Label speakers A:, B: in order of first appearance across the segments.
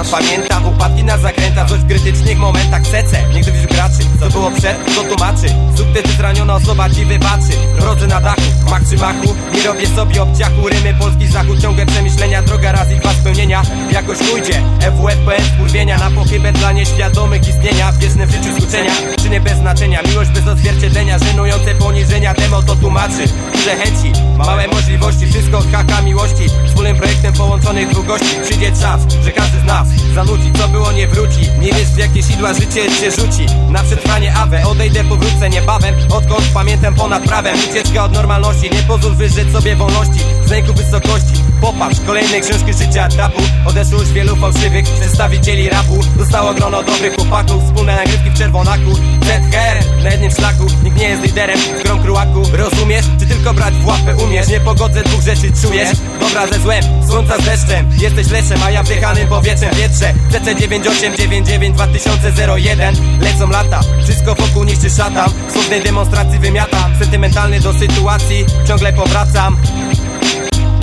A: Pamięta, pamiętam upadki na zakręta Coś w krytycznych momentach cece Nigdy już graczy, co było przed, to tłumaczy. Subtytuł zraniona osoba ci wybaczy. Rodzę na dachu, mak czy maku Nie robię sobie obciaku, rymy polski zachód. Ciągłe przemyślenia, droga raz ich was spełnienia. Jakoś pójdzie, FWFPS kurwienia Na pochybę dla nieświadomych istnienia. Wieczne w życiu skuczenia, czyny bez znaczenia. Miłość bez odzwierciedlenia, żenujące poniżenia. Demo to tłumaczy, że chęci, małe możliwości. Wszystko haka miłości, wspólnym projektem połączonych dwóch gości Przyjdzie czas, że każdy z nas zanudzi Co było nie wróci, nie wiesz w jakie sidła życie cię rzuci. Na przetrwanie awę, odejdę powrócę niebawem. Odkąd pamiętam ponad prawem Ucieczka od normalności, nie pozwól wyżyć sobie wolności. Z lęku wysokości, popatrz Kolejne książki życia rapu Odeszło już wielu fałszywych przedstawicieli rapu. Zostało grono dobrych chłopaków Wspólne nagrywki w czerwonaku. Dead na jednym szlaku Nikt nie jest liderem w grom krułaku Rozumiesz? Czy tylko brać w łapę umiesz? Nie pogodzę dwóch rzeczy czujesz? Dobra ze złem, słońca z Jesteś leszem, a ja wdychanym powietrzem. Wietrze CC 9899 2001 Lecą lata, wszystko wokół niszczy szatan. W słownej demonstracji wymiatam. Sentymentalny do sytuacji, ciągle powracam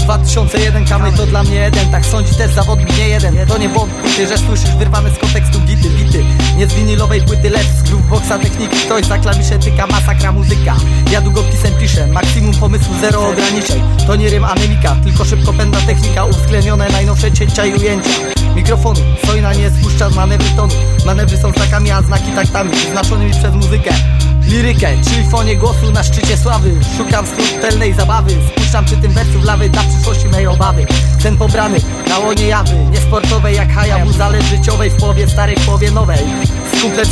B: 2001 Kamej to dla mnie jeden. Tak sądzi też zawodnik nie jeden. To nie błąd że słyszysz wyrwane z kontekstu bity, bity. Nie z winylowej płyty, lecz z grooveboxa techniki. Ktoś za klawisze tyka, masakra muzyka. Ja długopisem piszę, maksimum pomysłu, zero ograniczeń. To nie rym anemika, tylko szybko pędna technika Uwzględnione najnowsze cięcia i ujęcia. Mikrofonu, sojna nie spuszcza z manewry tonu. Manewry są znakami, a znaki taktami Wyznaczonymi przez muzykę Lirykę, czyli fonie głosu na szczycie sławy. Szukam subtelnej zabawy. Spuszczam przy tym wersów lawy Dla przyszłości mej obawy. Ten pobrany na łonie jawy Nie sportowej jak Hayabusa lecz życiowej W połowie starej, w połowie nowej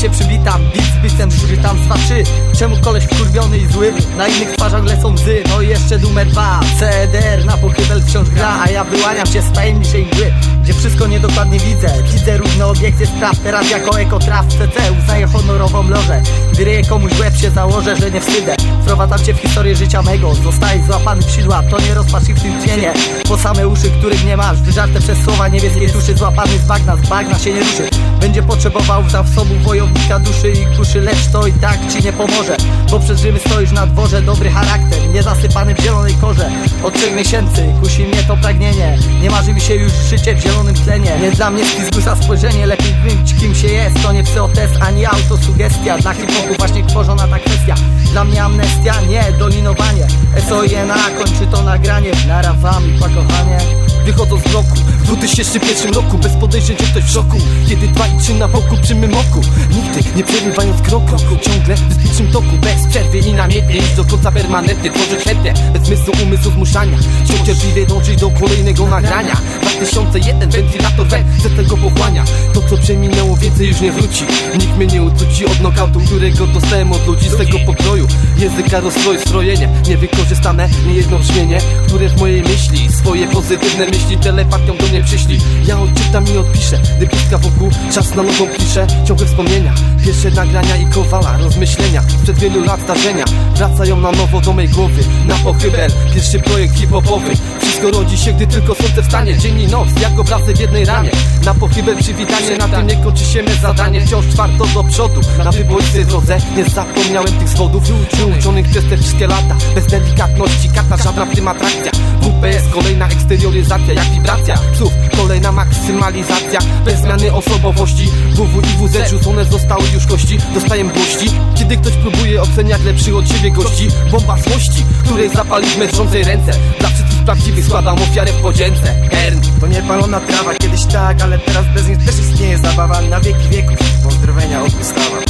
B: Się przywitam Beat z bitem zżytam z trzy Czemu koleś wkurwiony i zły? Na innych twarzach lecą łzy. No i jeszcze numer dwa. CDR na pochybel wciąż gra A ja wyłaniam się z tajemniczej mgły Gdzie wszystko niedokładnie widzę. Widzę różne obiekty spraw Teraz jako ekotraf CC uznaję honorową lożę. Gdy ryję komuś łeb się założę, że nie wstydzę. Wprowadzam cię w historię życia mego. Zostajesz złapany w sidła, to nie rozpacz i w tym cienie Po same uszy, których nie masz. Wyżarte przez słowa niebieskiej tuszy. Złapany z bagna, z bagna się nie ruszy. Będzie potrzebował zasobów wojownika duszy i kuszy Lecz to i tak ci nie pomoże. Bo przez stoisz na dworze Dobry charakter, nie zasypany w zielonej korze. Od trzech miesięcy kusi mnie to pragnienie. Nie marzy mi się już życie w zielonym tlenie. Nie dla mnie spizgusa spojrzenie Lepiej być kim się jest. To nie psyotest ani autosugestia. Dla hip-hopu właśnie tworzona ta kwestia. Dla mnie amnestia, nie dolinowanie SOINA kończy to nagranie. Nara wam i pakochanie
C: Wychodzą z bloku w 2001 roku Bez podejrzeń, że ktoś w szoku. Kiedy dwa i trzy na boku przy mym oku. Nigdy nie przerywając kroku Ciągle w zbiczym toku. Bez przerwy i namiętnie Iść do końca permanentnie. Tworzyć chętnie Bez zmysłu umysłu zmuszania. Cierpliwie dążyć do kolejnego nagrania. 2001 wentylator we chcę tego pochłania. To co przeminęło więcej już nie wróci. Nikt mnie nie ucuci od nokautu Którego dostałem od ludzi z tego pokroju. Języka rozstroj, strojenie Niewykorzystane niejedno brzmienie Które w mojej myśli Pozytywne myśli telepatią do mnie przyszli Ja odczytam i odpiszę Gdy pustka wokół, czas na nową kliszę Ciągłe wspomnienia, pierwsze nagrania i kowala Rozmyślenia, sprzed wielu lat zdarzenia. Wracają na nowo do mej głowy. Na pochybel, pierwszy projekt hip-hopowy. Wszystko rodzi się, gdy tylko słońce wstanie. Dzień i noc, jak obrazy w jednej ramie Na pochybel przywitanie, na tym nie kończy się me zadanie. Wciąż twardo do przodu, na wyboistej drodze. Nie zapomniałem tych zwodów, wyuczonych przez te wszystkie lata. Bez delikatności, karta żadna w tym atrakcja. WPS, kolejna eksterioryzacja jak wibracja. Słów, kolejna maksymalizacja. Bez zmiany osobowości WW i WZ rzucone zostały już kości. Dostaję młości, kiedy ktoś próbuje oceniać lepszych od siebie gości Bomba złości, której zapaliśmy drżącej ręce. Dla wszystkich prawdziwych składam ofiarę w podzięce. Hern
A: To niepalona trawa, kiedyś tak, ale teraz bez niej też istnieje zabawa Na wieki wieków, pozdrowienia od Gustawa